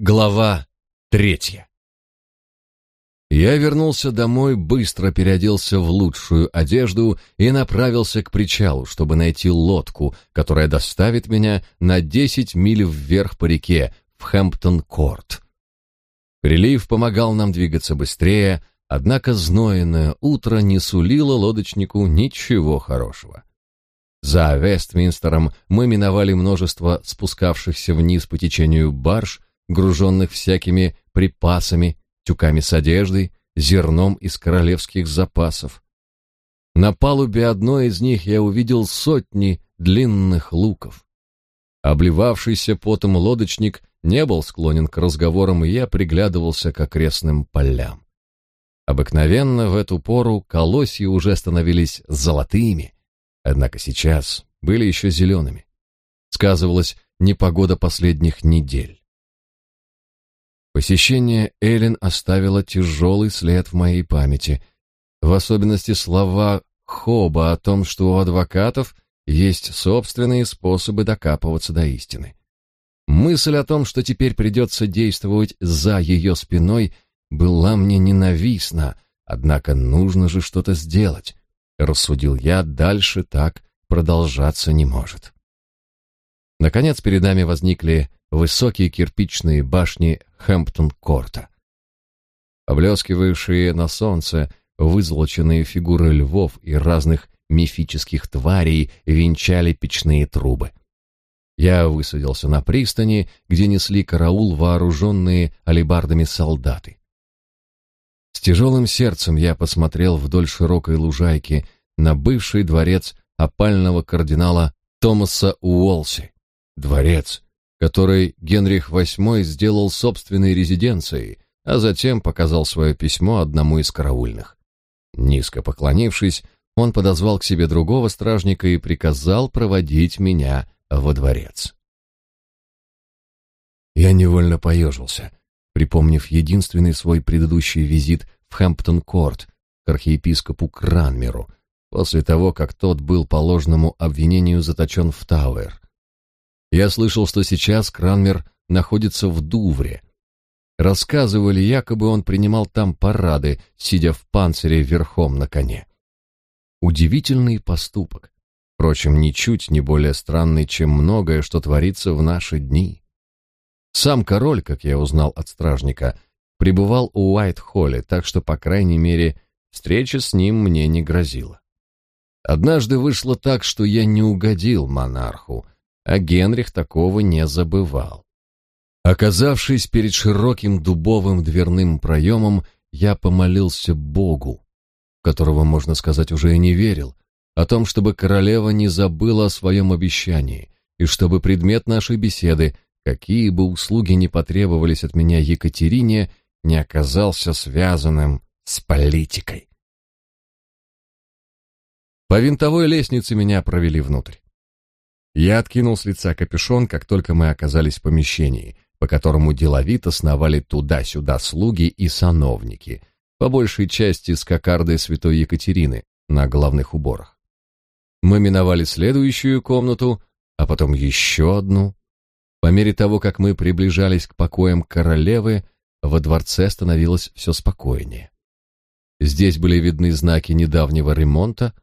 Глава третья Я вернулся домой, быстро переоделся в лучшую одежду и направился к причалу, чтобы найти лодку, которая доставит меня на десять миль вверх по реке в Хэмптон-Корт. Прилив помогал нам двигаться быстрее, однако знойное утро не сулило лодочнику ничего хорошего. За Вестминстером мы миновали множество спускавшихся вниз по течению барж, груженных всякими припасами, тюками с одеждой, зерном из королевских запасов. На палубе одной из них я увидел сотни длинных луков. Обливавшийся потом лодочник не был склонен к разговорам, и я приглядывался к окрестным полям. Обыкновенно в эту пору колосья уже становились золотыми, однако сейчас были еще зелеными. Сказывалась непогода последних недель. Посещение Эллен оставило тяжелый след в моей памяти, в особенности слова Хоба о том, что у адвокатов есть собственные способы докапываться до истины. Мысль о том, что теперь придется действовать за ее спиной, была мне ненавистна, однако нужно же что-то сделать. Рассудил я, дальше так продолжаться не может. Наконец перед нами возникли высокие кирпичные башни Хэмптон-Корта. Облескивающие на солнце вызолоченные фигуры львов и разных мифических тварей венчали печные трубы. Я высадился на пристани, где несли караул вооруженные алебардами солдаты. С тяжелым сердцем я посмотрел вдоль широкой лужайки на бывший дворец опального кардинала Томаса Уолси. Дворец, который Генрих VIII сделал собственной резиденцией, а затем показал свое письмо одному из караульных. Низко поклонившись, он подозвал к себе другого стражника и приказал проводить меня во дворец. Я невольно поежился, припомнив единственный свой предыдущий визит в Хэмптон-Корт к архиепископу Кранмеру, после того, как тот был по ложному обвинению заточен в Тауэр. Я слышал, что сейчас Кранмер находится в Дувре. Рассказывали, якобы он принимал там парады, сидя в панцире верхом на коне. Удивительный поступок. Впрочем, ничуть не более странный, чем многое, что творится в наши дни. Сам король, как я узнал от стражника, пребывал у Уайт-Холле, так что, по крайней мере, встреча с ним мне не грозила. Однажды вышло так, что я не угодил монарху, а Генрих такого не забывал. Оказавшись перед широким дубовым дверным проемом, я помолился Богу, которого, можно сказать, уже и не верил, о том, чтобы королева не забыла о своем обещании, и чтобы предмет нашей беседы, какие бы услуги ни потребовались от меня Екатерине, не оказался связанным с политикой. По винтовой лестнице меня провели внутрь. Я откинул с лица капюшон, как только мы оказались в помещении, по которому деловито сновали туда-сюда слуги и сановники, по большей части с кокардой святой Екатерины на главных уборах. Мы миновали следующую комнату, а потом еще одну. По мере того, как мы приближались к покоям королевы, во дворце становилось все спокойнее. Здесь были видны знаки недавнего ремонта,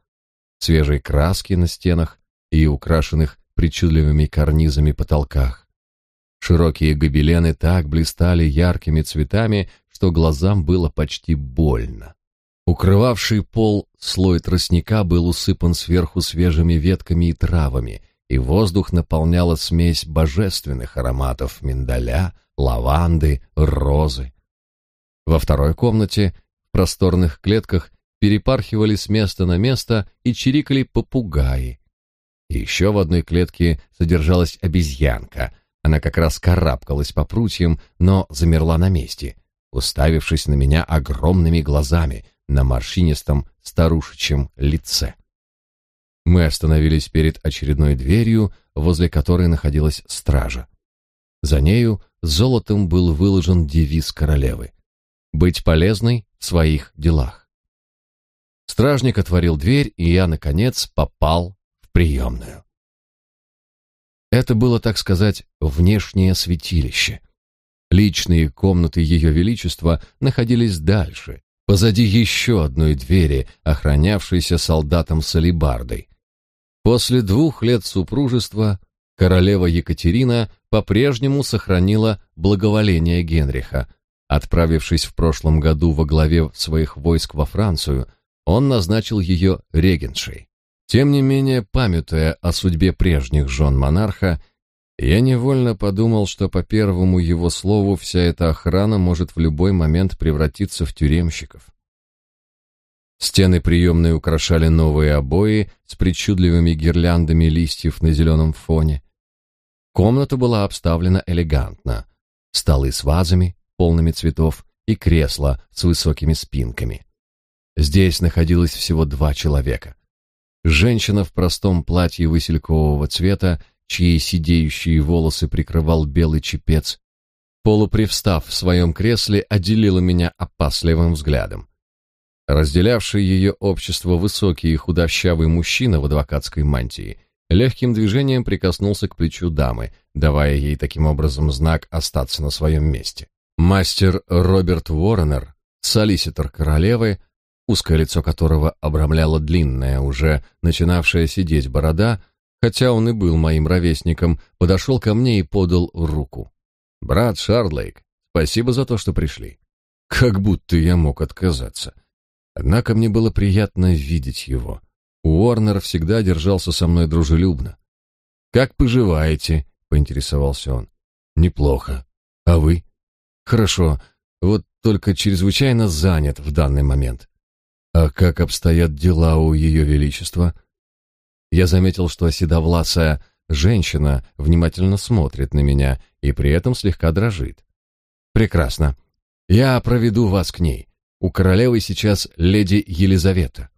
свежей краски на стенах и украшенных причудливыми карнизами потолках. Широкие гобелены так блистали яркими цветами, что глазам было почти больно. Укрывавший пол слой тростника был усыпан сверху свежими ветками и травами, и воздух наполняла смесь божественных ароматов миндаля, лаванды, розы. Во второй комнате, в просторных клетках, перепархивали с места на место и чирикали попугаи, еще в одной клетке содержалась обезьянка. Она как раз карабкалась по прутьям, но замерла на месте, уставившись на меня огромными глазами на морщинистом старушечьем лице. Мы остановились перед очередной дверью, возле которой находилась стража. За нею золотом был выложен девиз королевы «Быть полезной в своих делах». Стражник отворил дверь, и я, наконец, попал приемную. Это было, так сказать, внешнее святилище. Личные комнаты Ее Величества находились дальше, позади еще одной двери, охранявшейся солдатом с. После двух лет супружества королева Екатерина по-прежнему сохранила благоволение Генриха. Отправившись в прошлом году во главе своих войск во Францию, он назначил ее регеншей. Тем не менее, памятуя о судьбе прежних жен монарха, я невольно подумал, что по первому его слову вся эта охрана может в любой момент превратиться в тюремщиков. Стены приемной украшали новые обои с причудливыми гирляндами листьев на зеленом фоне. Комната была обставлена элегантно. Столы с вазами, полными цветов, и кресла с высокими спинками. Здесь находилось всего два человека. Женщина в простом платье василькового цвета, чьи сидеющие волосы прикрывал белый чепец, полупривстав в своем кресле, отделила меня опасливым взглядом. Разделявший ее общество высокий и худощавый мужчина в адвокатской мантии легким движением прикоснулся к плечу дамы, давая ей таким образом знак остаться на своем месте. Мастер Роберт Уорренер, солиситор королевы, узкое лицо которого обрамляла длинная, уже начинавшая сидеть борода, хотя он и был моим ровесником, подошел ко мне и подал руку. «Брат Шардлейк, спасибо за то, что пришли. Как будто я мог отказаться. Однако мне было приятно видеть его. Уорнер всегда держался со мной дружелюбно. «Как поживаете?» — поинтересовался он. «Неплохо. А вы?» «Хорошо. Вот только чрезвычайно занят в данный момент. А как обстоят дела у Ее Величества? Я заметил, что седовласая женщина внимательно смотрит на меня и при этом слегка дрожит. Прекрасно. Я проведу вас к ней. У королевы сейчас леди Елизавета.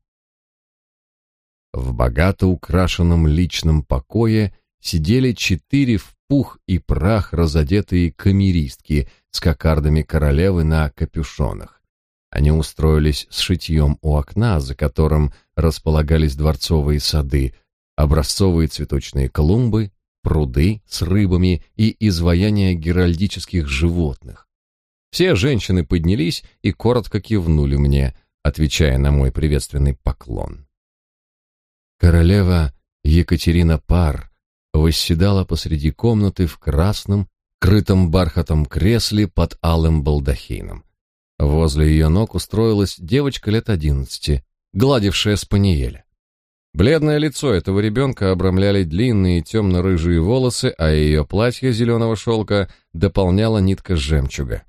В богато украшенном личном покое сидели четыре в пух и прах разодетые камеристки с кокардами королевы на капюшонах. Они устроились с шитьем у окна, за которым располагались дворцовые сады, образцовые цветочные клумбы, пруды с рыбами и изваяния геральдических животных. Все женщины поднялись и коротко кивнули мне, отвечая на мой приветственный поклон. Королева Екатерина Пар восседала посреди комнаты в красном, крытом бархатом кресле под алым балдахином. Возле ее ног устроилась девочка лет одиннадцати, гладившая спаниеля. Бледное лицо этого ребенка обрамляли длинные темно-рыжие волосы, а ее платье зеленого шелка дополняла нитка жемчуга.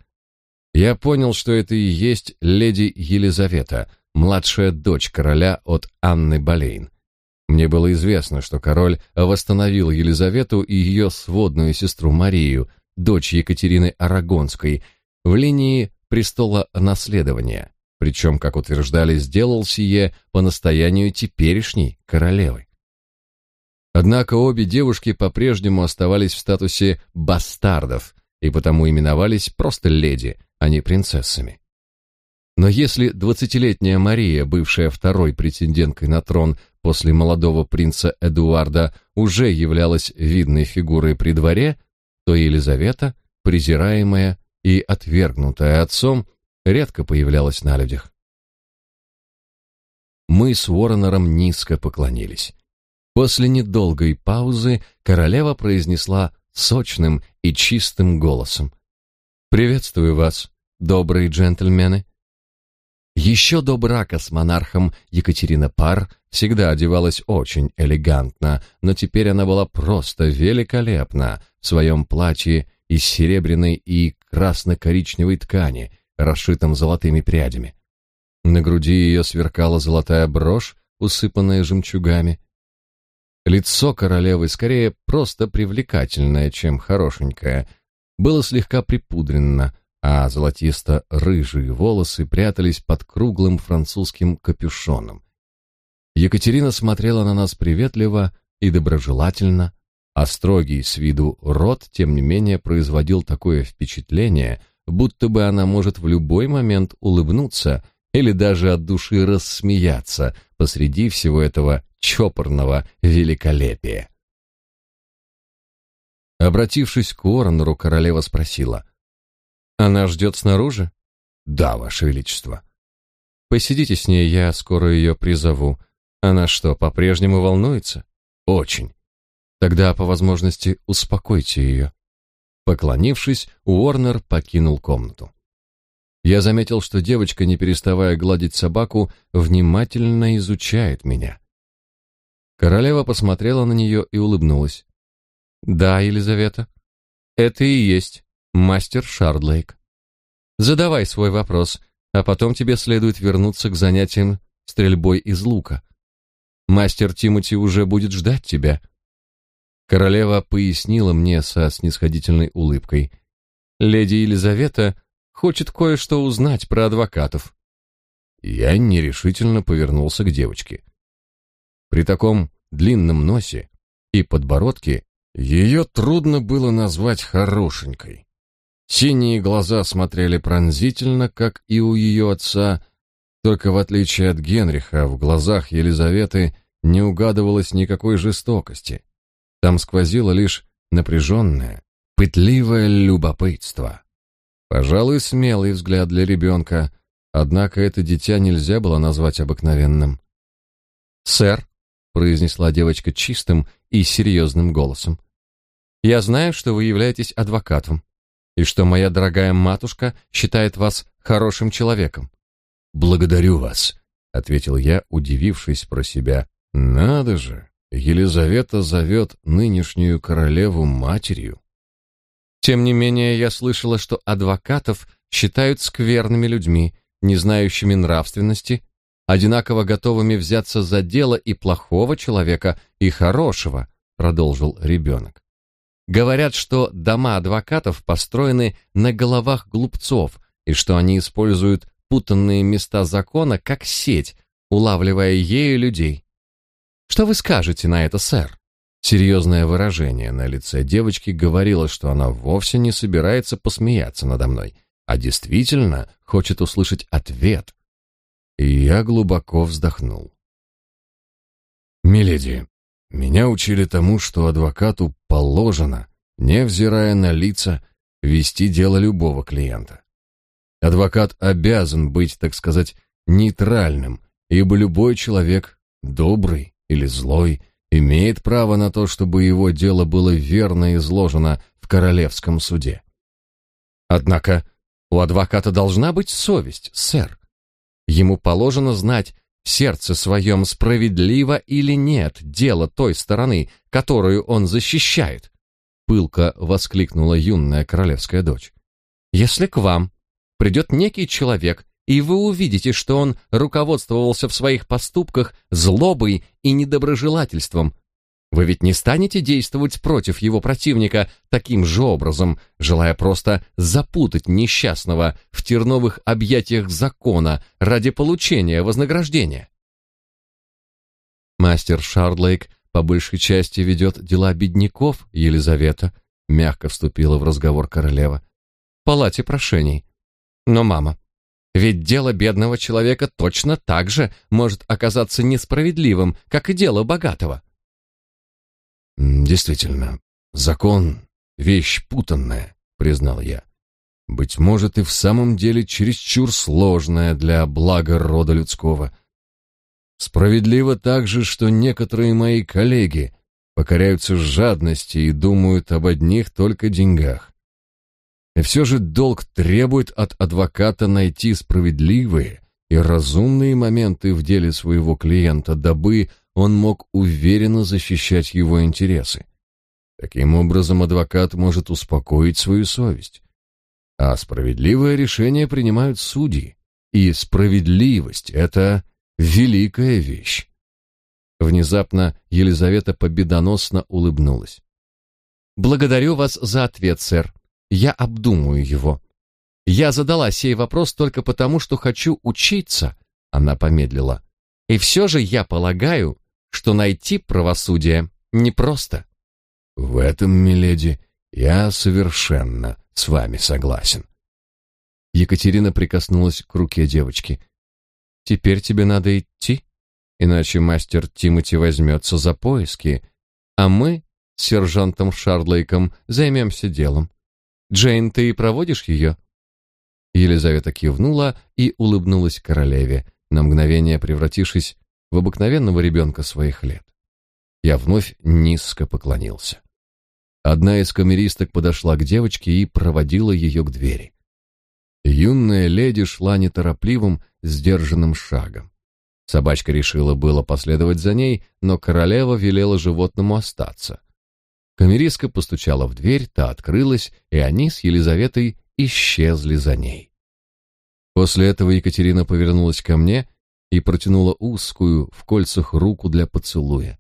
Я понял, что это и есть леди Елизавета, младшая дочь короля от Анны Болейн. Мне было известно, что король восстановил Елизавету и ее сводную сестру Марию, дочь Екатерины Арагонской, в линии престола наследования, причем, как утверждали, сделал сие по настоянию теперешней королевы. Однако обе девушки по-прежнему оставались в статусе бастардов и потому именовались просто леди, а не принцессами. Но если двадцатилетняя Мария, бывшая второй претенденткой на трон после молодого принца Эдуарда, уже являлась видной фигурой при дворе, то Елизавета, презираемая и отвергнутая отцом, редко появлялась на людях. Мы с Уорренером низко поклонились. После недолгой паузы королева произнесла сочным и чистым голосом. «Приветствую вас, добрые джентльмены». Еще до брака с монархом Екатерина Пар всегда одевалась очень элегантно, но теперь она была просто великолепна в своем платье из серебряной и красно-коричневой ткани, расшитом золотыми прядями. На груди ее сверкала золотая брошь, усыпанная жемчугами. Лицо королевы скорее просто привлекательное, чем хорошенькое, было слегка припудрено, а золотисто-рыжие волосы прятались под круглым французским капюшоном. Екатерина смотрела на нас приветливо и доброжелательно, а строгий с виду рот, тем не менее, производил такое впечатление, будто бы она может в любой момент улыбнуться или даже от души рассмеяться посреди всего этого чопорного великолепия. Обратившись к Уорренеру, королева спросила, Она ждет снаружи? Да, Ваше Величество. Посидите с ней, я скоро ее призову. Она что, по-прежнему волнуется? Очень. Тогда, по возможности, успокойте ее. Поклонившись, Уорнер покинул комнату. Я заметил, что девочка, не переставая гладить собаку, внимательно изучает меня. Королева посмотрела на нее и улыбнулась. «Да, Елизавета, это и есть мастер Шардлейк. Задавай свой вопрос, а потом тебе следует вернуться к занятиям стрельбой из лука. Мастер Тимоти уже будет ждать тебя». Королева пояснила мне со снисходительной улыбкой. «Леди Елизавета хочет кое-что узнать про адвокатов». Я нерешительно повернулся к девочке. При таком длинном носе и подбородке ее трудно было назвать хорошенькой. Синие глаза смотрели пронзительно, как и у ее отца, только в отличие от Генриха, в глазах Елизаветы не угадывалось никакой жестокости. Там сквозило лишь напряженное, пытливое любопытство. Пожалуй, смелый взгляд для ребенка, однако это дитя нельзя было назвать обыкновенным. «Сэр», — произнесла девочка чистым и серьезным голосом, «я знаю, что вы являетесь адвокатом, и что моя дорогая матушка считает вас хорошим человеком». «Благодарю вас», — ответил я, удивившись про себя. «Надо же, Елизавета зовет нынешнюю королеву матерью. Тем не менее, я слышала, что адвокатов считают скверными людьми, не знающими нравственности, одинаково готовыми взяться за дело и плохого человека, и хорошего, продолжил ребенок. Говорят, что дома адвокатов построены на головах глупцов, и что они используют путанные места закона как сеть, улавливая ею людей. Что вы скажете на это, сэр? Серьезное выражение на лице девочки говорило, что она вовсе не собирается посмеяться надо мной, а действительно хочет услышать ответ. И я глубоко вздохнул. «Миледи, меня учили тому, что адвокату положено, невзирая на лица, вести дело любого клиента. Адвокат обязан быть, так сказать, нейтральным, ибо любой человек добрый или злой, имеет право на то, чтобы его дело было верно изложено в королевском суде. Однако у адвоката должна быть совесть, сэр. Ему положено знать в сердце своем справедливо или нет дело той стороны, которую он защищает. Пылко воскликнула юная королевская дочь. Если к вам придет некий человек и вы увидите, что он руководствовался в своих поступках злобой и недоброжелательством. Вы ведь не станете действовать против его противника таким же образом, желая просто запутать несчастного в терновых объятиях закона ради получения вознаграждения. Мастер Шардлейк по большей части ведет дела бедняков, Елизавета, мягко вступила в разговор королева. В палате прошений. Но, мама, ведь дело бедного человека точно так же может оказаться несправедливым, как и дело богатого. Действительно, закон — вещь путанная, признал я. Быть может, и в самом деле чересчур сложная для блага рода людского. Справедливо также, что некоторые мои коллеги покоряются жадности и думают об одних только деньгах. И все же долг требует от адвоката найти справедливые и разумные моменты в деле своего клиента, дабы он мог уверенно защищать его интересы. Таким образом, адвокат может успокоить свою совесть. А справедливое решение принимают судьи, и справедливость — это великая вещь. Внезапно Елизавета победоносно улыбнулась. «Благодарю вас за ответ, сэр. Я обдумаю его. Я задала сей вопрос только потому, что хочу учиться, она помедлила. И все же я полагаю, что найти правосудие непросто. В этом, миледи, я совершенно с вами согласен. Екатерина прикоснулась к руке девочки. Теперь тебе надо идти, иначе мастер Тимоти возьмется за поиски, а мы с сержантом Шардлейком займемся делом. Джейн, ты проводишь ее?» Елизавета кивнула и улыбнулась королеве, на мгновение превратившись в обыкновенного ребенка своих лет. Я вновь низко поклонился. Одна из камеристок подошла к девочке и проводила ее к двери. Юная леди шла неторопливым, сдержанным шагом. Собачка решила было последовать за ней, но королева велела животному остаться. Камеристка постучала в дверь, та открылась, и они с Елизаветой исчезли за ней. После этого Екатерина повернулась ко мне и протянула узкую в кольцах руку для поцелуя.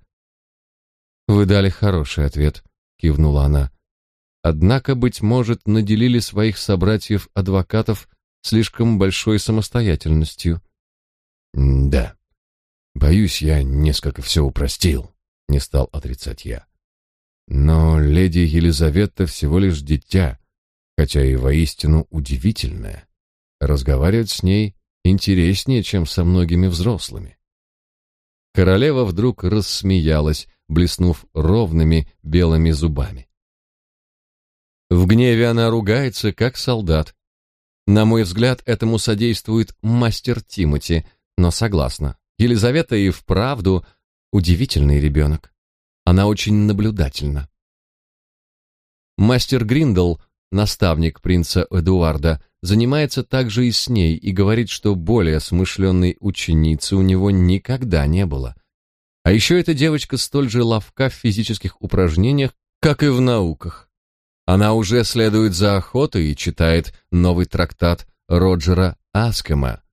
«Вы дали хороший ответ», — кивнула она. «Однако, быть может, наделили своих собратьев-адвокатов слишком большой самостоятельностью». «Да, боюсь, я несколько все упростил», — не стал отрицать я. Но леди Елизавета всего лишь дитя, хотя и воистину удивительная. Разговаривать с ней интереснее, чем со многими взрослыми. Королева вдруг рассмеялась, блеснув ровными белыми зубами. В гневе она ругается, как солдат. На мой взгляд, этому содействует мастер Тимоти, но согласна. Елизавета и вправду удивительный ребенок. Она очень наблюдательна. Мастер Гриндл, наставник принца Эдуарда, занимается также и с ней и говорит, что более смышленной ученицы у него никогда не было. А еще эта девочка столь же ловка в физических упражнениях, как и в науках. Она уже следует за охотой и читает новый трактат Роджера Аскема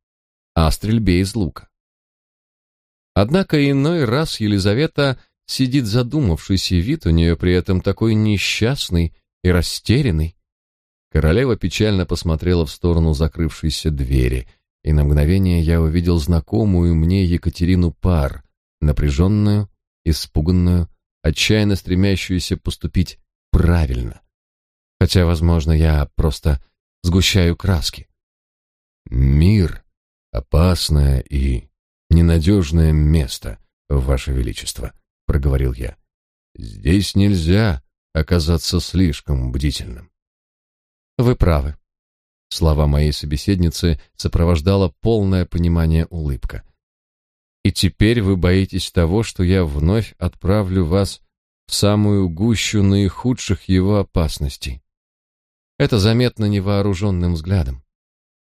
о стрельбе из лука. Однако иной раз Елизавета Сидит задумавшись, и вид у нее при этом такой несчастный и растерянный. Королева печально посмотрела в сторону закрывшейся двери, и на мгновение я увидел знакомую мне Екатерину Пар, напряженную, испуганную, отчаянно стремящуюся поступить правильно. Хотя, возможно, я просто сгущаю краски. Мир — опасное и ненадежное место, Ваше Величество, — проговорил я. «Здесь нельзя оказаться слишком бдительным». «Вы правы». Слова моей собеседницы сопровождала полное понимание улыбка. «И теперь вы боитесь того, что я вновь отправлю вас в самую гущу наихудших его опасностей. Это заметно невооруженным взглядом.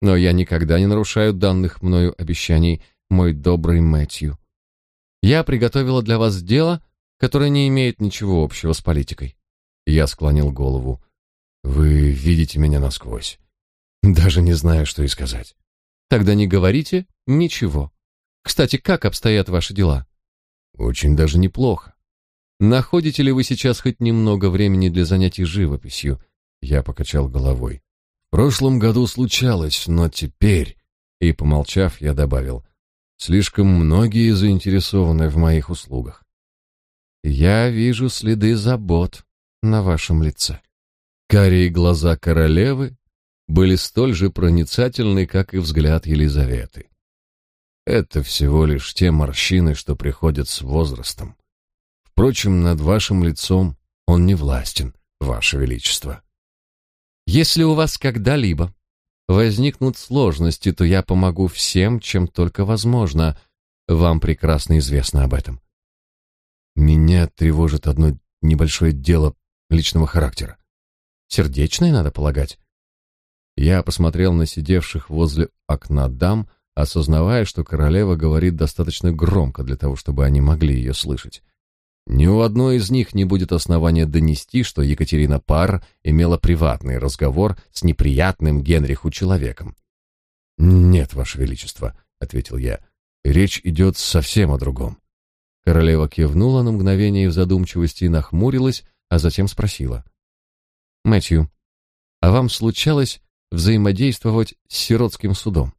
Но я никогда не нарушаю данных мною обещаний, мой добрый Мэтью. Я приготовила для вас дело, которое не имеет ничего общего с политикой. Я склонил голову. Вы видите меня насквозь. Даже не знаю, что и сказать. Тогда не говорите ничего. Кстати, как обстоят ваши дела? Очень даже неплохо. Находите ли вы сейчас хоть немного времени для занятий живописью? Я покачал головой. В прошлом году случалось, но теперь, и помолчав, я добавил: Слишком многие заинтересованы в моих услугах. Я вижу следы забот на вашем лице. Карие глаза королевы были столь же проницательны, как и взгляд Елизаветы. Это всего лишь те морщины, что приходят с возрастом. Впрочем, над вашим лицом он не властен, ваше величество. Если у вас когда-либо возникнут сложности, то я помогу всем, чем только возможно. Вам прекрасно известно об этом. Меня тревожит одно небольшое дело личного характера. Сердечное, надо полагать. Я посмотрел на сидевших возле окна дам, осознавая, что королева говорит достаточно громко для того, чтобы они могли ее слышать. Ни у одной из них не будет основания донести, что Екатерина Пар имела приватный разговор с неприятным Генриху человеком. «Нет, Ваше Величество», — ответил я, — «речь идет совсем о другом». Королева кивнула на мгновение в задумчивости и нахмурилась, а затем спросила. «Мэтью, а вам случалось взаимодействовать с сиротским судом?»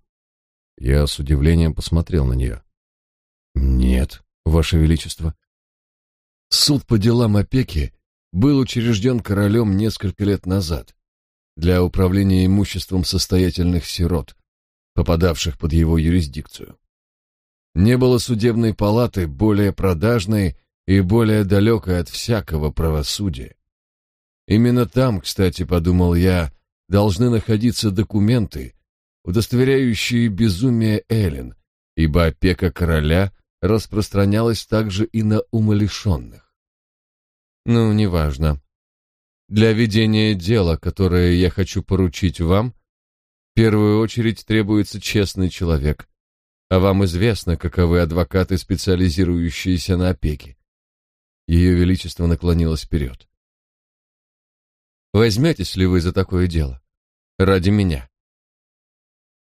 Я с удивлением посмотрел на нее. «Нет, Ваше Величество». Суд по делам опеки был учрежден королем несколько лет назад для управления имуществом состоятельных сирот, попадавших под его юрисдикцию. Не было судебной палаты более продажной и более далекой от всякого правосудия. Именно там, кстати, подумал я, должны находиться документы, удостоверяющие безумие Эллен, ибо опека короля распространялась также и на умалишенных. Ну, неважно. Для ведения дела, которое я хочу поручить вам, в первую очередь требуется честный человек, а вам известно, каковы адвокаты, специализирующиеся на опеке. Ее Величество наклонилось вперед. Возьметесь ли вы за такое дело? Ради меня.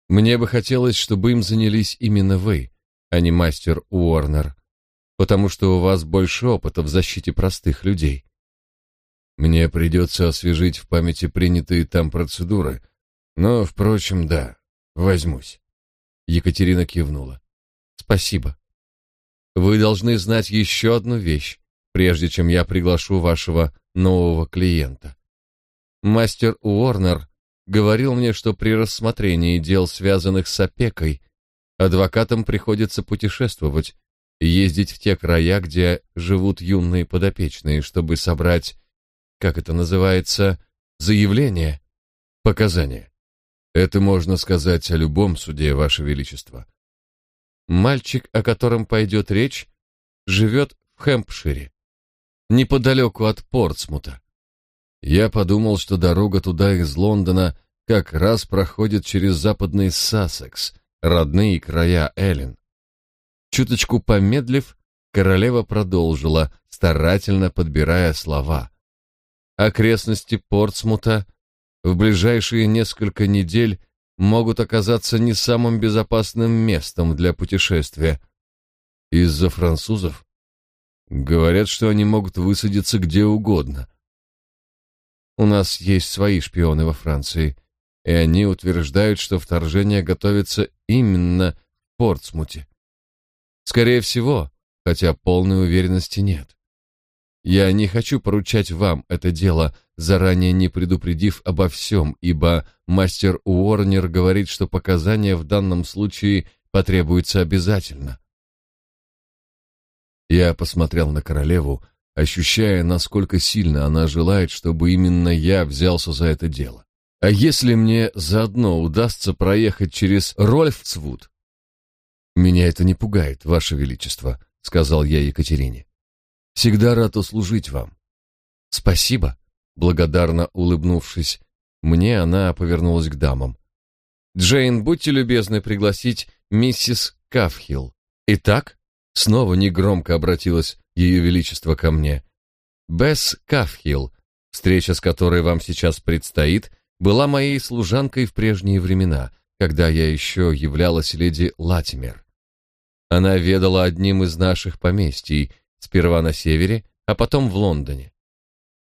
Мне бы хотелось, чтобы им занялись именно вы, а не мастер Уорнер, потому что у вас больше опыта в защите простых людей. Мне придется освежить в памяти принятые там процедуры, но, впрочем, да, возьмусь. Екатерина кивнула. Спасибо. Вы должны знать еще одну вещь, прежде чем я приглашу вашего нового клиента. Мастер Уорнер говорил мне, что при рассмотрении дел, связанных с опекой, адвокатам приходится путешествовать, ездить в те края, где живут юные подопечные, чтобы собрать, как это называется, заявление, показания. Это можно сказать о любом суде, Ваше Величество. Мальчик, о котором пойдет речь, живет в Хэмпшире, неподалеку от Портсмута. Я подумал, что дорога туда из Лондона как раз проходит через западный Сассекс, родные края Эллен. Чуточку помедлив, королева продолжила, старательно подбирая слова. Окрестности Портсмута в ближайшие несколько недель могут оказаться не самым безопасным местом для путешествия. Из-за французов? Говорят, что они могут высадиться где угодно. У нас есть свои шпионы во Франции, и они утверждают, что вторжение готовится именно в Портсмуте. Скорее всего, хотя полной уверенности нет. Я не хочу поручать вам это дело, заранее не предупредив обо всем, ибо мастер Уорнер говорит, что показания в данном случае потребуются обязательно. Я посмотрел на королеву, ощущая, насколько сильно она желает, чтобы именно я взялся за это дело. А если мне заодно удастся проехать через Рольфцвуд? Меня это не пугает, ваше величество, сказал я Екатерине. Всегда рад услужить вам. Спасибо, благодарно улыбнувшись, мне она повернулась к дамам. Джейн, будьте любезны пригласить миссис Кафхилл. Итак, снова негромко обратилась ее величество ко мне. Бесс Кафхилл, встреча с которой вам сейчас предстоит, была моей служанкой в прежние времена, когда я еще являлась леди Латимер. Она ведала одним из наших поместий, сперва на севере, а потом в Лондоне.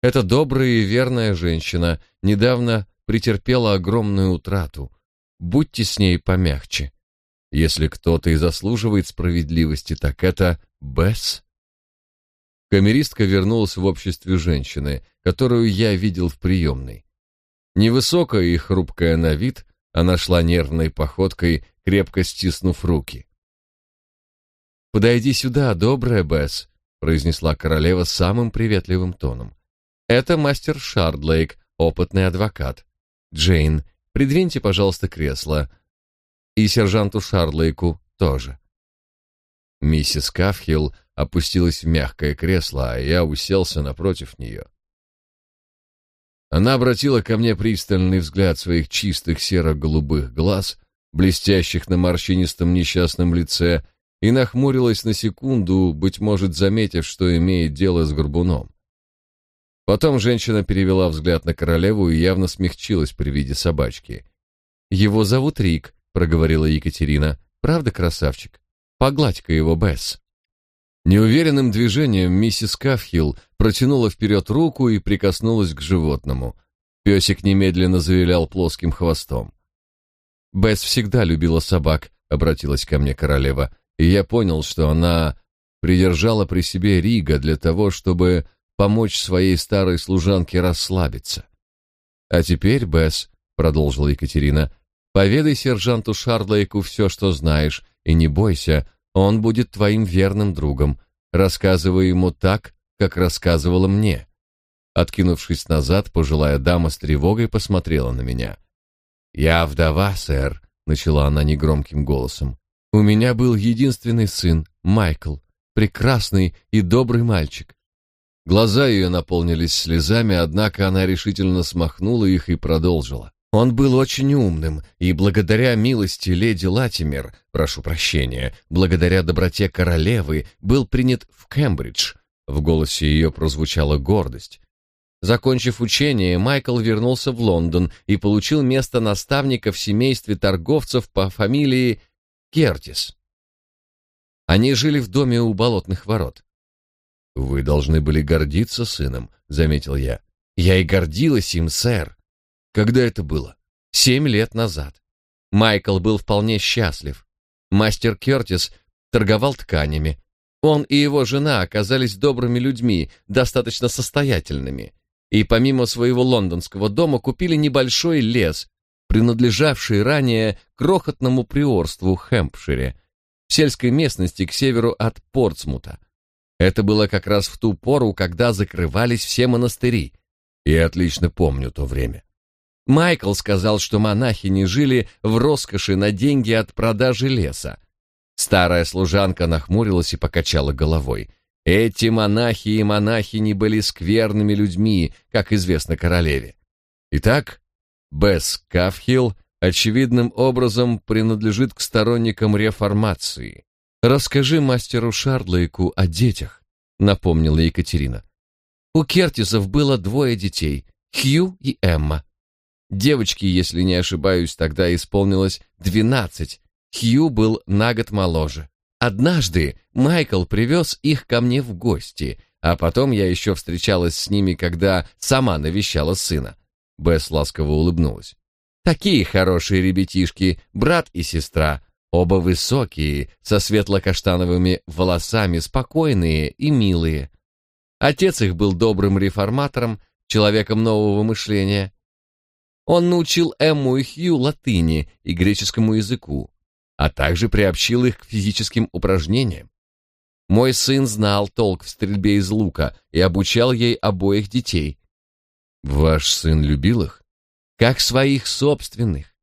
Эта добрая и верная женщина недавно претерпела огромную утрату. Будьте с ней помягче. Если кто-то и заслуживает справедливости, так это Бесс. Камеристка вернулась в обществе женщины, которую я видел в приемной. Невысокая и хрупкая на вид, она шла нервной походкой, крепко стиснув руки. «Подойди сюда, добрая Бесс», — произнесла королева самым приветливым тоном. «Это мастер Шардлейк, опытный адвокат. Джейн, придвиньте, пожалуйста, кресло. И сержанту Шардлейку тоже». Миссис Кафхилл опустилась в мягкое кресло, а я уселся напротив нее. Она обратила ко мне пристальный взгляд своих чистых серо-голубых глаз, блестящих на морщинистом несчастном лице, и нахмурилась на секунду, быть может, заметив, что имеет дело с горбуном. Потом женщина перевела взгляд на королеву и явно смягчилась при виде собачки. «Его зовут Рик», — проговорила Екатерина. «Правда, красавчик? Погладь-ка его, Бесс». Неуверенным движением миссис Кафхилл протянула вперед руку и прикоснулась к животному. Песик немедленно завилял плоским хвостом. «Бесс всегда любила собак», — обратилась ко мне королева, и я понял, что она придержала при себе Рига для того, чтобы помочь своей старой служанке расслабиться. «А теперь, Бесс», — продолжила Екатерина, — «поведай сержанту Шардлейку все, что знаешь, и не бойся, он будет твоим верным другом. Рассказывай ему так, как рассказывала мне. Откинувшись назад, пожилая дама с тревогой посмотрела на меня. «Я вдова, сэр», — начала она негромким голосом. «У меня был единственный сын, Майкл, прекрасный и добрый мальчик. Глаза ее наполнились слезами, однако она решительно смахнула их и продолжила. Он был очень умным, и благодаря милости леди Латимер, прошу прощения, благодаря доброте королевы, был принят в Кембридж. В голосе ее прозвучала гордость. Закончив учение, Майкл вернулся в Лондон и получил место наставника в семействе торговцев по фамилии Кертис. Они жили в доме у болотных ворот. Вы должны были гордиться сыном, заметил я. Я и гордилась им, сэр. Когда это было? Семь лет назад. Майкл был вполне счастлив. Мастер Кертис торговал тканями. Он и его жена оказались добрыми людьми, достаточно состоятельными. И помимо своего лондонского дома купили небольшой лес, принадлежавший ранее крохотному приорству Хэмпшире, в сельской местности к северу от Портсмута. Это было как раз в ту пору, когда закрывались все монастыри. И отлично помню то время. Майкл сказал, что монахини жили в роскоши на деньги от продажи леса. Старая служанка нахмурилась и покачала головой. Эти монахи и монахини были скверными людьми, как известно королеве. Итак, Бесс Кафхилл очевидным образом принадлежит к сторонникам реформации. Расскажи мастеру Шардлейку о детях, напомнила Екатерина. У Кертисов было двое детей, Хью и Эмма. Девочке, если не ошибаюсь, тогда исполнилось двенадцать. Хью был на год моложе. Однажды Майкл привез их ко мне в гости, а потом я еще встречалась с ними, когда сама навещала сына. Бесс ласково улыбнулась. Такие хорошие ребятишки, брат и сестра. Оба высокие, со светло-каштановыми волосами, спокойные и милые. Отец их был добрым реформатором, человеком нового мышления. Он научил Эмму и Хью латыни и греческому языку, а также приобщил их к физическим упражнениям. Мой сын знал толк в стрельбе из лука и обучал ей обоих детей. Ваш сын любил их? Как своих собственных.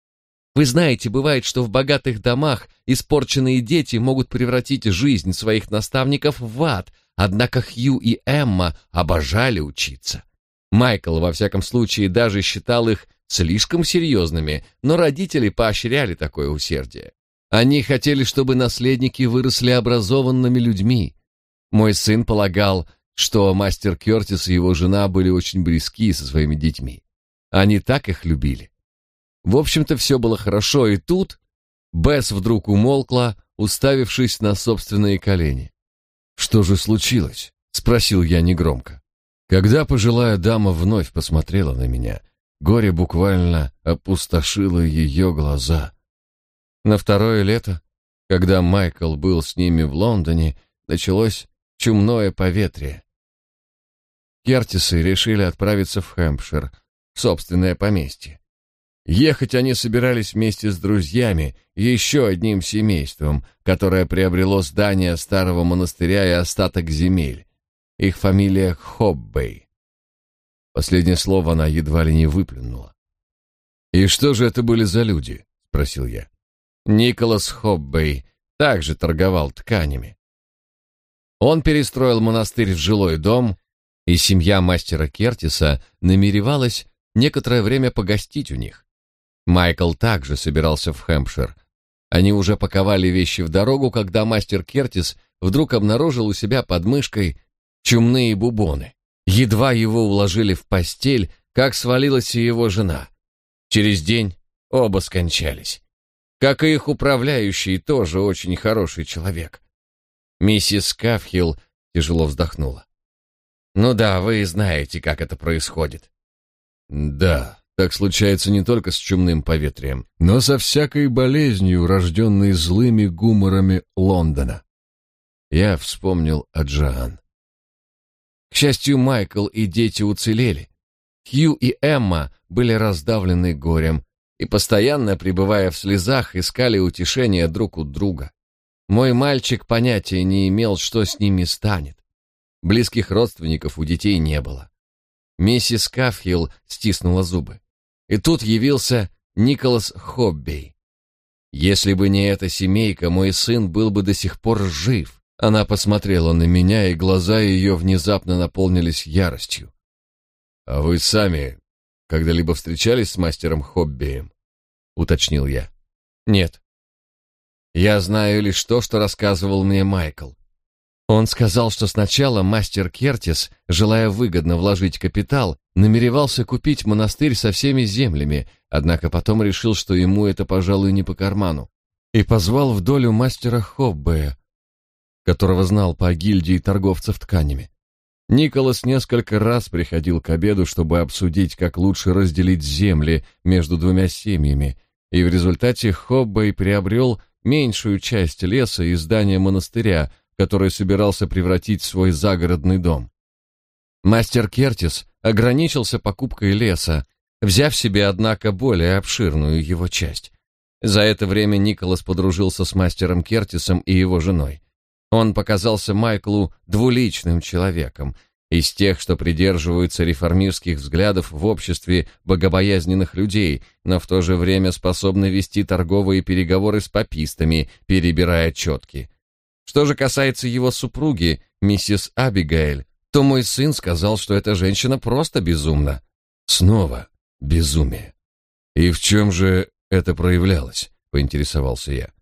Вы знаете, бывает, что в богатых домах испорченные дети могут превратить жизнь своих наставников в ад, однако Хью и Эмма обожали учиться. Майкл, во всяком случае, даже считал их слишком серьезными, но родители поощряли такое усердие. Они хотели, чтобы наследники выросли образованными людьми. Мой сын полагал, что мастер Кертис и его жена были очень близки со своими детьми. Они так их любили. В общем-то, все было хорошо, и тут Бесс вдруг умолкла, уставившись на собственные колени. «Что же случилось?» — спросил я негромко. Когда пожилая дама вновь посмотрела на меня, горе буквально опустошило ее глаза. На второе лето, когда Майкл был с ними в Лондоне, началось чумное поветрие. Кертисы решили отправиться в Хэмпшир, в собственное поместье. Ехать они собирались вместе с друзьями, еще одним семейством, которое приобрело здание старого монастыря и остаток земель. Их фамилия Хоббей. Последнее слово она едва ли не выплюнула. «И что же это были за люди?» — спросил я. Николас Хоббей также торговал тканями. Он перестроил монастырь в жилой дом, и семья мастера Кертиса намеревалась некоторое время погостить у них. Майкл также собирался в Хэмпшир. Они уже паковали вещи в дорогу, когда мастер Кертис вдруг обнаружил у себя под мышкой чумные бубоны. Едва его уложили в постель, как свалилась и его жена. Через день оба скончались. Как и их управляющий, тоже очень хороший человек. Миссис Кафхилл тяжело вздохнула. «Ну да, вы знаете, как это происходит». «Да», так случается не только с чумным поветрием, но со всякой болезнью, рожденной злыми гуморами Лондона. Я вспомнил о Джоан. К счастью, Майкл и дети уцелели. Хью и Эмма были раздавлены горем и, постоянно пребывая в слезах, искали утешения друг у друга. Мой мальчик понятия не имел, что с ними станет. Близких родственников у детей не было. Миссис Кафхилл стиснула зубы. И тут явился Николас Хоббей. Если бы не эта семейка, мой сын был бы до сих пор жив. Она посмотрела на меня, и глаза ее внезапно наполнились яростью. А вы сами когда-либо встречались с мастером Хоббием? уточнил я. Нет. Я знаю лишь то, что рассказывал мне Майкл. Он сказал, что сначала мастер Кертис, желая выгодно вложить капитал, намеревался купить монастырь со всеми землями, однако потом решил, что ему это, пожалуй, не по карману, и позвал в долю мастера Хоббея, которого знал по гильдии торговцев тканями. Николас несколько раз приходил к обеду, чтобы обсудить, как лучше разделить земли между двумя семьями, и в результате Хоббей приобрел меньшую часть леса и здания монастыря, который собирался превратить в свой загородный дом. Мастер Кертис ограничился покупкой леса, взяв себе, однако, более обширную его часть. За это время Николас подружился с мастером Кертисом и его женой. Он показался Майклу двуличным человеком, из тех, что придерживаются реформистских взглядов в обществе богобоязненных людей, но в то же время способны вести торговые переговоры с папистами, перебирая четки. Что же касается его супруги, миссис Абигейль, то мой сын сказал, что эта женщина просто безумна. Снова безумие. И в чем же это проявлялось? поинтересовался я.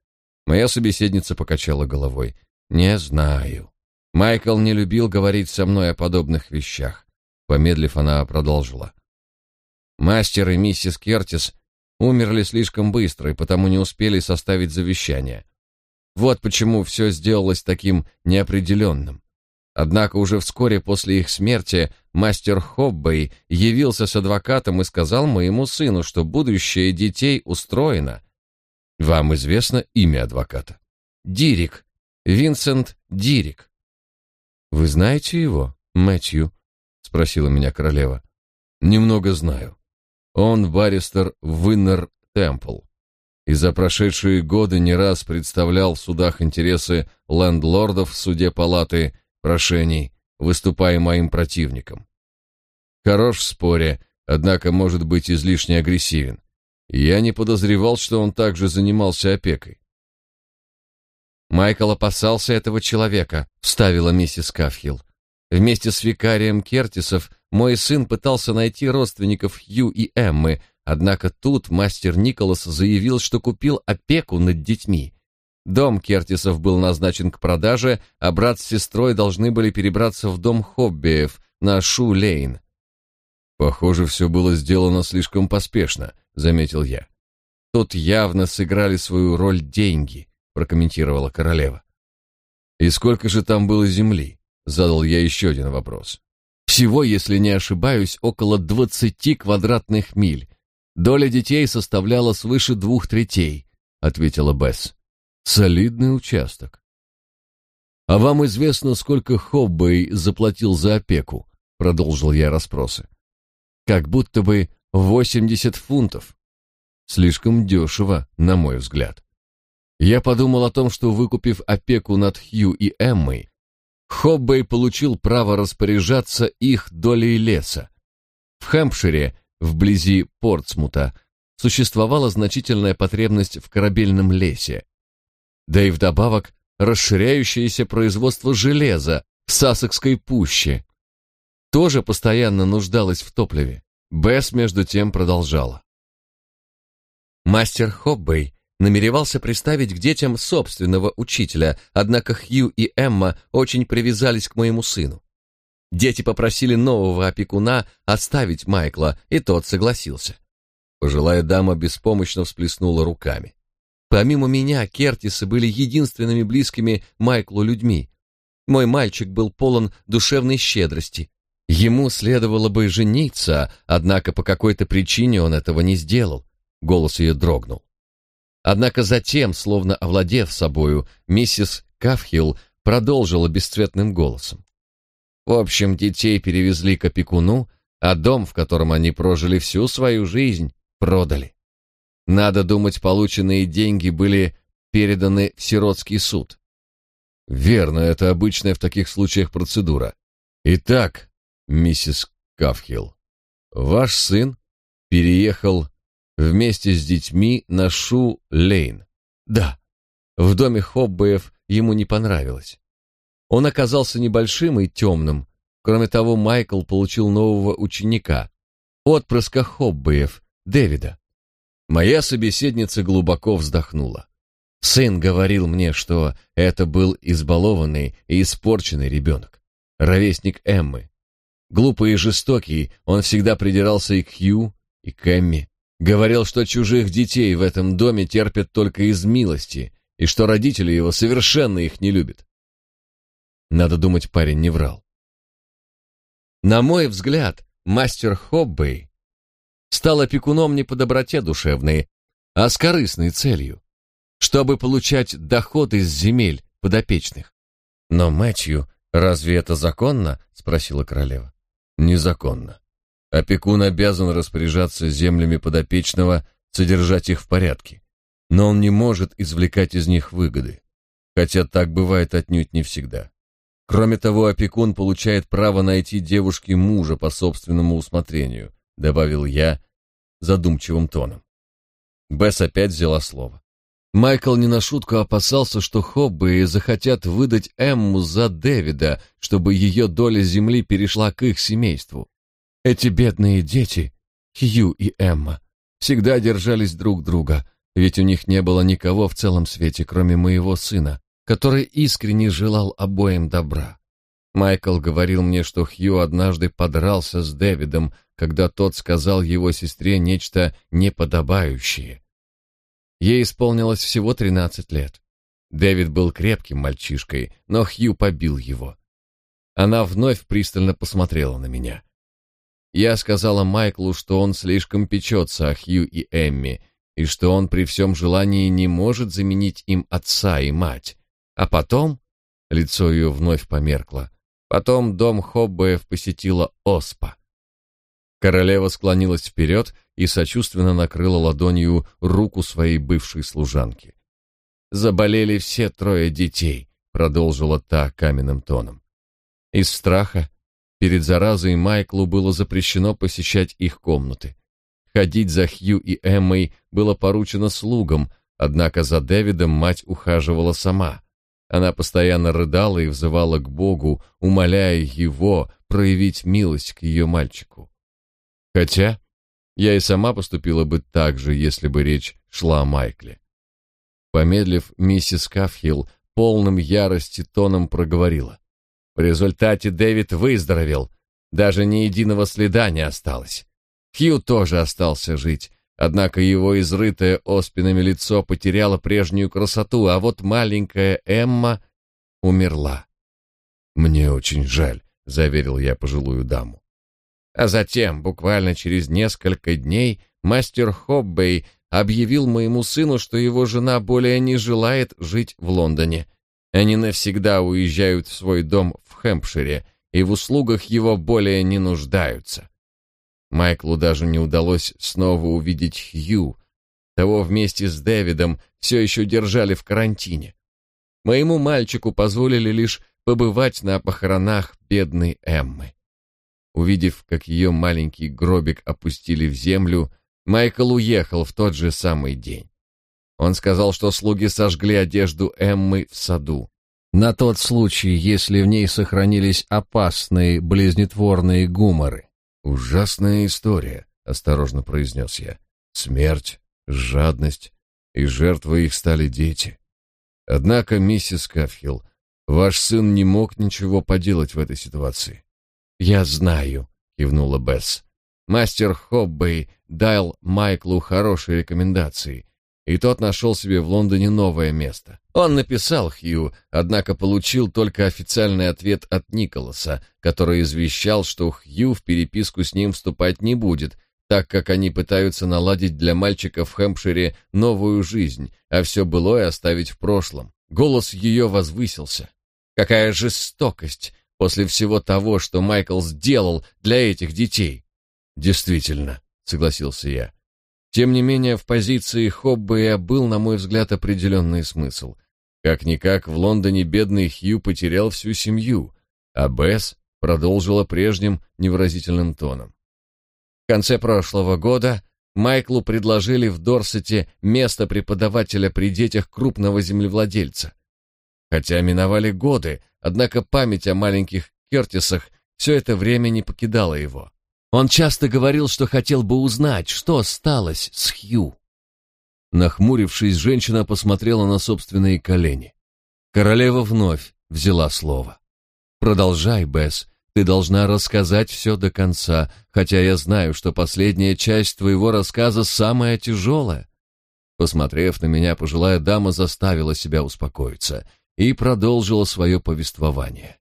Моя собеседница покачала головой. Не знаю. Майкл не любил говорить со мной о подобных вещах. Помедлив, она продолжила. Мастер и миссис Кертис умерли слишком быстро и потому не успели составить завещание. Вот почему все сделалось таким неопределенным. Однако уже вскоре после их смерти мастер Хоббей явился с адвокатом и сказал моему сыну, что будущее детей устроено. Вам известно имя адвоката? Дирик. Винсент Дирик. Вы знаете его, Мэтью? спросила меня королева. Немного знаю. Он баристер Виннер Темпл и за прошедшие годы не раз представлял в судах интересы лендлордов в суде палаты прошений, выступая моим противником. Хорош в споре, однако может быть излишне агрессивен. Я не подозревал, что он также занимался опекой. Майкл опасался этого человека, вставила миссис Кафхилл. Вместе с викарием Кертисов мой сын пытался найти родственников Хью и Эммы, Однако тут мастер Николас заявил, что купил опеку над детьми. Дом Кертисов был назначен к продаже, а брат с сестрой должны были перебраться в дом Хоббиев на Шу-Лейн. Похоже, все было сделано слишком поспешно, заметил я. Тут явно сыграли свою роль деньги, прокомментировала королева. И сколько же там было земли? задал я еще один вопрос. Всего, если не ошибаюсь, около двадцати квадратных миль. Доля детей составляла свыше двух третей, ответила Бесс. Солидный участок. А вам известно, сколько Хоббей заплатил за опеку? продолжил я расспросы. Как будто бы восемьдесят фунтов. Слишком дешево, на мой взгляд. Я подумал о том, что выкупив опеку над Хью и Эммой, Хоббей получил право распоряжаться их долей леса. В Хэмпшире вблизи Портсмута, существовала значительная потребность в корабельном лесе. Да и вдобавок расширяющееся производство железа в Сассекской пуще тоже постоянно нуждалось в топливе. Бесс между тем продолжала. Мастер Хоббей намеревался приставить к детям собственного учителя, однако Хью и Эмма очень привязались к моему сыну. Дети попросили нового опекуна оставить Майкла, и тот согласился. Пожилая дама беспомощно всплеснула руками. Помимо меня, Кертисы были единственными близкими Майклу людьми. Мой мальчик был полон душевной щедрости. Ему следовало бы жениться, однако по какой-то причине он этого не сделал. Голос ее дрогнул. Однако затем, словно овладев собою, миссис Кафхилл продолжила бесцветным голосом. В общем, детей перевезли к опекуну, а дом, в котором они прожили всю свою жизнь, продали. Надо думать, полученные деньги были переданы в сиротский суд. Верно, это обычная в таких случаях процедура. Итак, миссис Кафхилл, ваш сын переехал вместе с детьми на Шу-Лейн. Да, в доме Хоббеев ему не понравилось. Он оказался небольшим и темным. Кроме того, Майкл получил нового ученика, отпрыска Хоббеев, Дэвида. Моя собеседница глубоко вздохнула. Сын говорил мне, что это был избалованный и испорченный ребенок, ровесник Эммы. Глупый и жестокий, он всегда придирался и к Хью, и к Эмми. Говорил, что чужих детей в этом доме терпят только из милости, и что родители его совершенно их не любят. Надо думать, парень не врал. На мой взгляд, мастер Хоббей стал опекуном не по доброте душевной, а с корыстной целью, чтобы получать доход из земель подопечных. Но Мэтью, разве это законно? спросила королева. Незаконно. Опекун обязан распоряжаться землями подопечного, содержать их в порядке. Но он не может извлекать из них выгоды, хотя так бывает отнюдь не всегда. Кроме того, опекун получает право найти девушке мужа по собственному усмотрению, добавил я задумчивым тоном. Бесс опять взяла слово. Майкл не на шутку опасался, что Хобби захотят выдать Эмму за Дэвида, чтобы ее доля земли перешла к их семейству. Эти бедные дети, Хью и Эмма, всегда держались друг друга, ведь у них не было никого в целом свете, кроме моего сына, который искренне желал обоим добра. Майкл говорил мне, что Хью однажды подрался с Дэвидом, когда тот сказал его сестре нечто неподобающее. Ей исполнилось всего тринадцать лет. Дэвид был крепким мальчишкой, но Хью побил его. Она вновь пристально посмотрела на меня. Я сказала Майклу, что он слишком печется о Хью и Эмми, и что он при всем желании не может заменить им отца и мать. А потом... Лицо ее вновь померкло. Потом дом Хоббеев посетила оспа. Королева склонилась вперед и сочувственно накрыла ладонью руку своей бывшей служанки. «Заболели все трое детей», — продолжила та каменным тоном. Из страха Перед заразой Майклу было запрещено посещать их комнаты. Ходить за Хью и Эммой было поручено слугам, однако за Дэвидом мать ухаживала сама. Она постоянно рыдала и взывала к Богу, умоляя его проявить милость к ее мальчику. Хотя я и сама поступила бы так же, если бы речь шла о Майкле. Помедлив, миссис Кафхилл полным ярости тоном проговорила. В результате Дэвид выздоровел, даже ни единого следа не осталось. Хью тоже остался жить, однако его изрытое оспинами лицо потеряло прежнюю красоту, а вот маленькая Эмма умерла. «Мне очень жаль», — заверил я пожилую даму. А затем, буквально через несколько дней, мастер Хоббей объявил моему сыну, что его жена более не желает жить в Лондоне. Они навсегда уезжают в свой дом в Хэмпшире и в услугах его более не нуждаются. Майклу даже не удалось снова увидеть Хью. Того вместе с Дэвидом все еще держали в карантине. Моему мальчику позволили лишь побывать на похоронах бедной Эммы. Увидев, как ее маленький гробик опустили в землю, Майкл уехал в тот же самый день. Он сказал, что слуги сожгли одежду Эммы в саду. На тот случай, если в ней сохранились опасные близнетворные гуморы. «Ужасная история», — осторожно произнес я. «Смерть, жадность, и жертвой их стали дети. Однако, миссис Кафхилл, ваш сын не мог ничего поделать в этой ситуации». «Я знаю», — кивнула Бесс. «Мастер Хоббей дал Майклу хорошие рекомендации, и тот нашел себе в Лондоне новое место. Он написал Хью, однако получил только официальный ответ от Николаса, который извещал, что Хью в переписку с ним вступать не будет, так как они пытаются наладить для мальчика в Хэмпшире новую жизнь, а все былое оставить в прошлом. Голос ее возвысился. Какая жестокость после всего того, что Майкл сделал для этих детей. Действительно, согласился я. Тем не менее, в позиции Хоббея был, на мой взгляд, определенный смысл. Как-никак в Лондоне бедный Хью потерял всю семью, а Бесс продолжила прежним невыразительным тоном. В конце прошлого года Майклу предложили в Дорсете место преподавателя при детях крупного землевладельца. Хотя миновали годы, однако память о маленьких Кертисах все это время не покидала его. Он часто говорил, что хотел бы узнать, что сталось с Хью. Нахмурившись, женщина посмотрела на собственные колени. Королева вновь взяла слово. «Продолжай, Бесс, ты должна рассказать все до конца, хотя я знаю, что последняя часть твоего рассказа самая тяжелая». Посмотрев на меня, пожилая дама заставила себя успокоиться и продолжила свое повествование.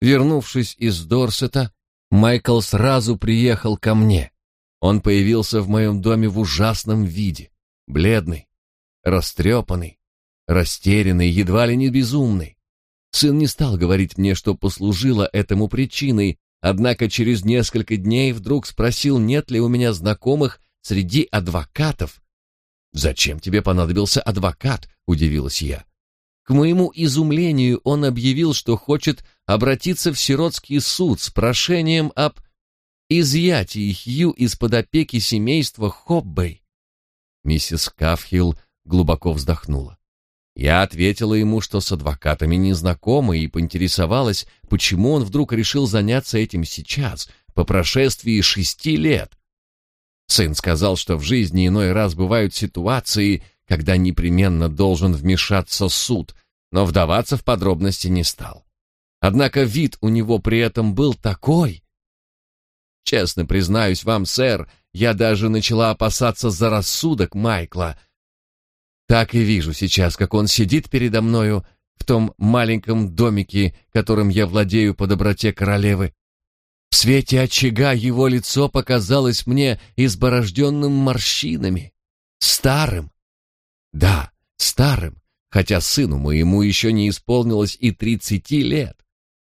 Вернувшись из Дорсета, Майкл сразу приехал ко мне. Он появился в моем доме в ужасном виде, бледный, растрепанный, растерянный, едва ли не безумный. Сын не стал говорить мне, что послужило этому причиной, однако через несколько дней вдруг спросил, нет ли у меня знакомых среди адвокатов. «Зачем тебе понадобился адвокат?» — удивилась я. К моему изумлению он объявил, что хочет обратиться в сиротский суд с прошением об изъятии Хью из-под опеки семейства Хоббей. Миссис Кафхилл глубоко вздохнула. Я ответила ему, что с адвокатами не знакома, и поинтересовалась, почему он вдруг решил заняться этим сейчас, по прошествии шести лет. Сын сказал, что в жизни иной раз бывают ситуации, когда непременно должен вмешаться суд, но вдаваться в подробности не стал. Однако вид у него при этом был такой. Честно признаюсь вам, сэр, я даже начала опасаться за рассудок Майкла. Так и вижу сейчас, как он сидит передо мною в том маленьком домике, которым я владею по доброте королевы. В свете очага его лицо показалось мне изборожденным морщинами, старым, да, старым, хотя сыну моему еще не исполнилось и тридцати лет.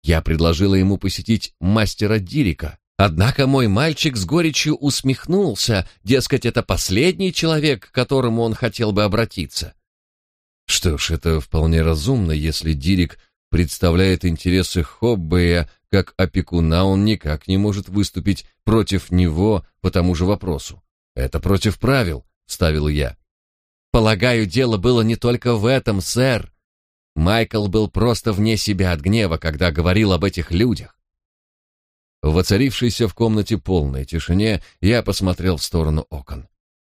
Я предложила ему посетить мастера Дирика, однако мой мальчик с горечью усмехнулся, дескать, это последний человек, к которому он хотел бы обратиться. Что ж, это вполне разумно, если Дирик представляет интересы Хоббея как опекуна, он никак не может выступить против него по тому же вопросу. Это против правил, вставил я. Полагаю, дело было не только в этом, сэр. Майкл был просто вне себя от гнева, когда говорил об этих людях. В воцарившейся в комнате полной тишине я посмотрел в сторону окон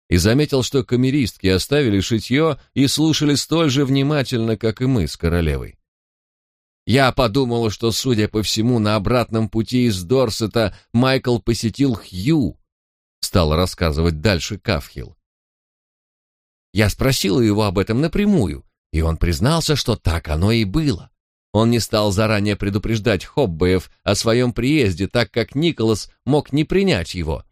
и заметил, что камеристки оставили шитье и слушали столь же внимательно, как и мы с королевой. Я подумал, что, судя по всему, на обратном пути из Дорсета Майкл посетил Хью, стал рассказывать дальше Кафхилл. Я спросила его об этом напрямую, и он признался, что так оно и было. Он не стал заранее предупреждать Хоббеев о своем приезде, так как Николас мог не принять его.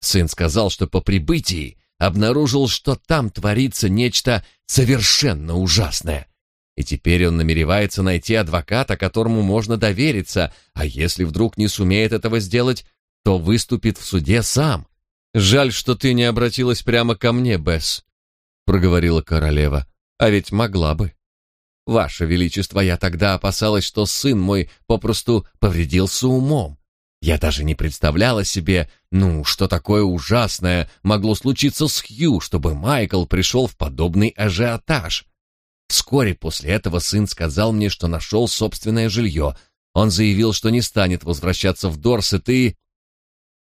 Сын сказал, что по прибытии обнаружил, что там творится нечто совершенно ужасное. И теперь он намеревается найти адвоката, которому можно довериться, а если вдруг не сумеет этого сделать, то выступит в суде сам. Жаль, что ты не обратилась прямо ко мне, Бесс проговорила королева. А ведь могла бы. Ваше величество, я тогда опасалась, что сын мой попросту повредился умом. Я даже не представляла себе, ну, что такое ужасное могло случиться с Хью, чтобы Майкл пришел в подобный ажиотаж. Вскоре после этого сын сказал мне, что нашел собственное жилье. Он заявил, что не станет возвращаться в Дорсет и...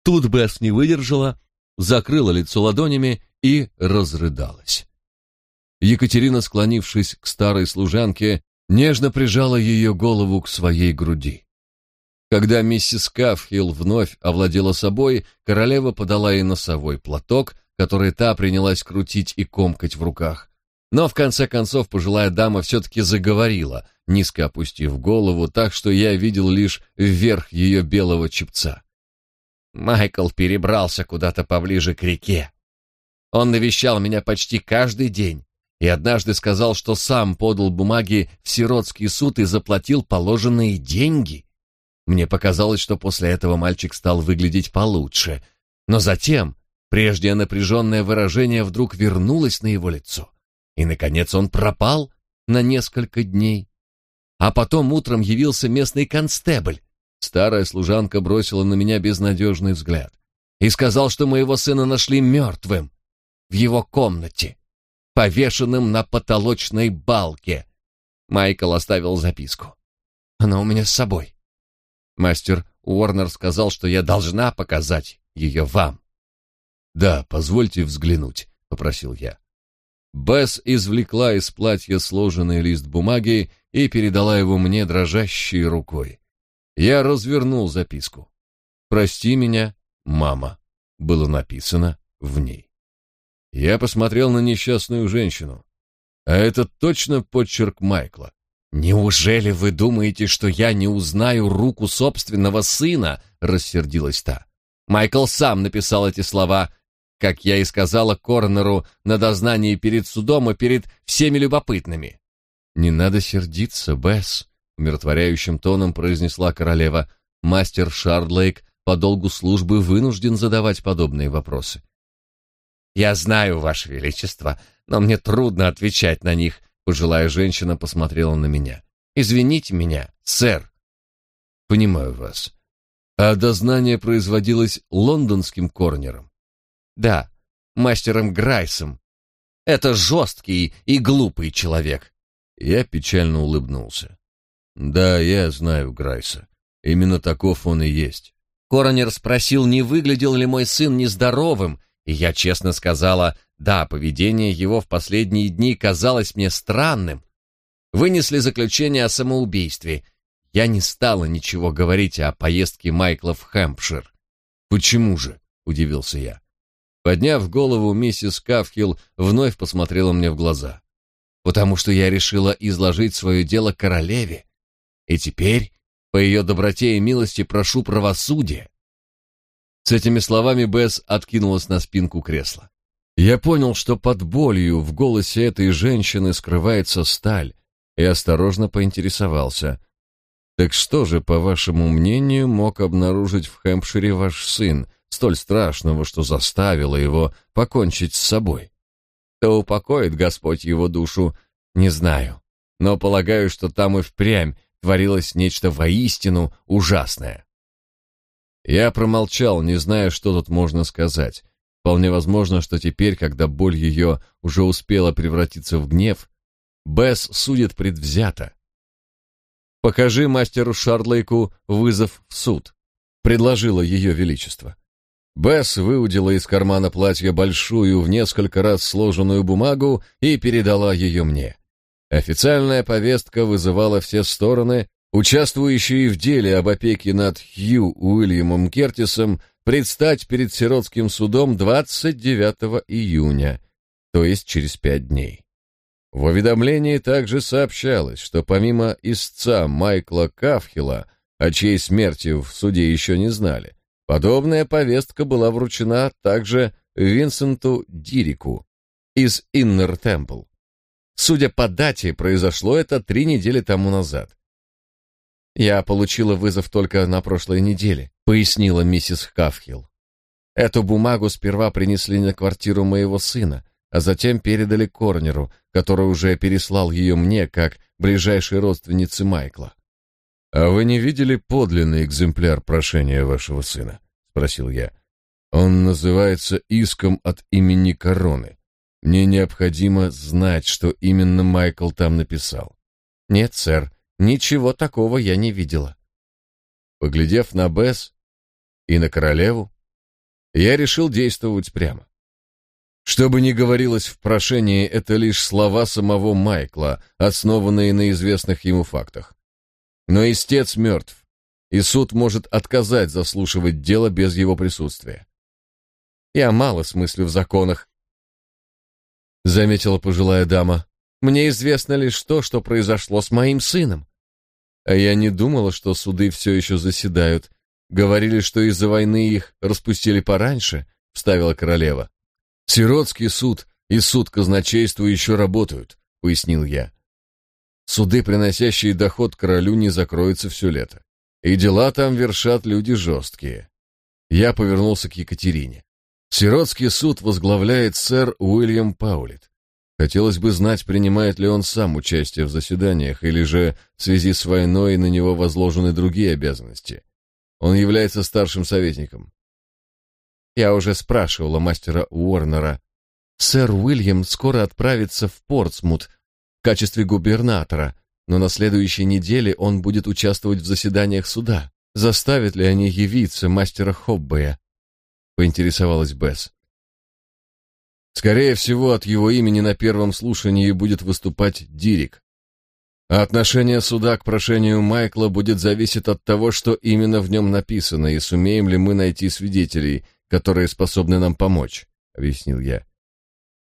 Тут Бесс не выдержала, закрыла лицо ладонями и разрыдалась. Екатерина, склонившись к старой служанке, нежно прижала ее голову к своей груди. Когда миссис Кафхилл вновь овладела собой, королева подала ей носовой платок, который та принялась крутить и комкать в руках. Но в конце концов пожилая дама все-таки заговорила, низко опустив голову, так что я видел лишь вверх ее белого чепца. Майкл перебрался куда-то поближе к реке. Он навещал меня почти каждый день и однажды сказал, что сам подал бумаги в сиротский суд и заплатил положенные деньги. Мне показалось, что после этого мальчик стал выглядеть получше, но затем прежнее напряженное выражение вдруг вернулось на его лицо, и, наконец, он пропал на несколько дней. А потом утром явился местный констебль Старая служанка бросила на меня безнадежный взгляд и сказал, что моего сына нашли мертвым в его комнате, повешенным на потолочной балке. Майкл оставил записку. Она у меня с собой. Мастер Уорнер сказал, что я должна показать ее вам. Да, позвольте взглянуть, попросил я. Бесс извлекла из платья сложенный лист бумаги и передала его мне дрожащей рукой. Я развернул записку. «Прости меня, мама», было написано в ней. Я посмотрел на несчастную женщину. А это точно почерк Майкла. «Неужели вы думаете, что я не узнаю руку собственного сына?» — рассердилась та. Майкл сам написал эти слова, как я и сказала Корнеру на дознании перед судом и перед всеми любопытными. «Не надо сердиться, Бесс», — умиротворяющим тоном произнесла королева. «Мастер Шардлейк по долгу службы вынужден задавать подобные вопросы». «Я знаю, Ваше Величество, но мне трудно отвечать на них», Пожилая женщина посмотрела на меня. «Извините меня, сэр». «Понимаю вас. А дознание производилось лондонским корнером?» «Да, мастером Грайсом. Это жесткий и глупый человек». Я печально улыбнулся. «Да, я знаю Грайса. Именно таков он и есть». Коронер спросил, не выглядел ли мой сын нездоровым, и я честно сказала, да, поведение его в последние дни казалось мне странным. Вынесли заключение о самоубийстве. Я не стала ничего говорить о поездке Майкла в Хэмпшир. «Почему же?» — удивился я. Подняв голову, миссис Кавхилл вновь посмотрела мне в глаза. «Потому что я решила изложить свое дело королеве. И теперь, по ее доброте и милости, прошу правосудия». С этими словами Бесс откинулась на спинку кресла. Я понял, что под болью в голосе этой женщины скрывается сталь, и осторожно поинтересовался. «Так что же, по вашему мнению, мог обнаружить в Хэмпшире ваш сын, столь страшного, что заставило его покончить с собой?» «Да упокоит Господь его душу, не знаю, но полагаю, что там и впрямь творилось нечто воистину ужасное». Я промолчал, не зная, что тут можно сказать. Вполне возможно, что теперь, когда боль ее уже успела превратиться в гнев, Бесс судит предвзято. «Покажи мастеру Шардлейку вызов в суд», — предложила ее величество. Бесс выудила из кармана платья большую в несколько раз сложенную бумагу и передала ее мне. Официальная повестка вызывала все стороны, участвующие в деле об опеке над Хью Уильямом Кертисом, предстать перед сиротским судом 29 июня, то есть через пять дней. В уведомлении также сообщалось, что помимо истца Майкла Кафхила, о чьей смерти в суде еще не знали, подобная повестка была вручена также Винсенту Дирику из Иннер Темпл. Судя по дате, произошло это три недели тому назад. Я получила вызов только на прошлой неделе, пояснила миссис Кафхилл. Эту бумагу сперва принесли на квартиру моего сына, а затем передали Корнеру, который уже переслал ее мне как ближайшей родственнице Майкла. А вы не видели подлинный экземпляр прошения вашего сына? спросил я. Он называется иском от имени Короны. Мне необходимо знать, что именно Майкл там написал. Нет, сэр, Ничего такого я не видела. Поглядев на Бесс и на королеву, я решил действовать прямо. Что бы ни говорилось в прошении, это лишь слова самого Майкла, основанные на известных ему фактах. Но истец мертв, и суд может отказать заслушивать дело без его присутствия. Я мало смыслю в законах, заметила пожилая дама. Мне известно лишь то, что произошло с моим сыном. А я не думала, что суды все еще заседают. Говорили, что из-за войны их распустили пораньше, вставила королева. Сиротский суд и суд казначейства еще работают, пояснил я. Суды, приносящие доход королю, не закроются все лето. И дела там вершат люди жесткие. Я повернулся к Екатерине. Сиротский суд возглавляет сэр Уильям Паулит. Хотелось бы знать, принимает ли он сам участие в заседаниях, или же в связи с войной на него возложены другие обязанности. Он является старшим советником. Я уже спрашивала мастера Уорнера. Сэр Уильям скоро отправится в Портсмут в качестве губернатора, но на следующей неделе он будет участвовать в заседаниях суда. Заставят ли они явиться мастера Хоббея? Поинтересовалась Бесс. Скорее всего, от его имени на первом слушании будет выступать Дирик. А отношение суда к прошению Майкла будет зависеть от того, что именно в нем написано, и сумеем ли мы найти свидетелей, которые способны нам помочь, объяснил я.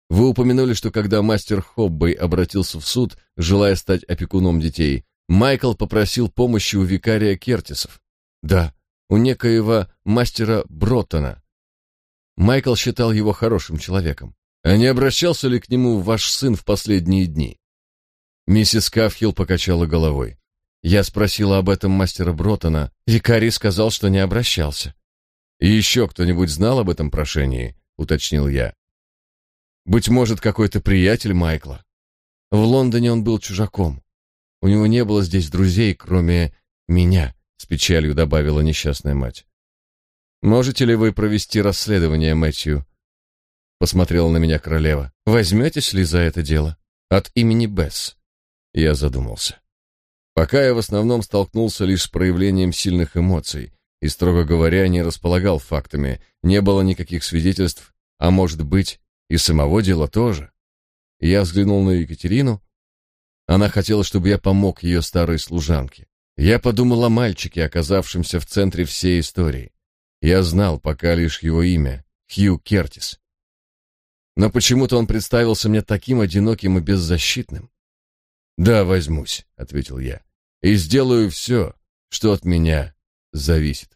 Вы упомянули, что когда мастер Хоббей обратился в суд, желая стать опекуном детей, Майкл попросил помощи у викария Кертисов. Да, у некоего мастера Броттона. Майкл считал его хорошим человеком. А не обращался ли к нему ваш сын в последние дни? Миссис Кафхилл покачала головой. Я спросила об этом мастера Броттона. Викарий сказал, что не обращался. И еще кто-нибудь знал об этом прошении, уточнил я. Быть может, какой-то приятель Майкла. В Лондоне он был чужаком. У него не было здесь друзей, кроме меня, с печалью добавила несчастная мать. Можете ли вы провести расследование, Мэтью? Посмотрела на меня королева. Возьметесь ли за это дело? От имени Бесс. Я задумался. Пока я в основном столкнулся лишь с проявлением сильных эмоций и, строго говоря, не располагал фактами, не было никаких свидетельств, а может быть, и самого дела тоже. Я взглянул на Екатерину. Она хотела, чтобы я помог ее старой служанке. Я подумал о мальчике, оказавшемся в центре всей истории. Я знал пока лишь его имя — Хью Кертис. Но почему-то он представился мне таким одиноким и беззащитным. «Да, возьмусь», — ответил я, — «и сделаю все, что от меня зависит».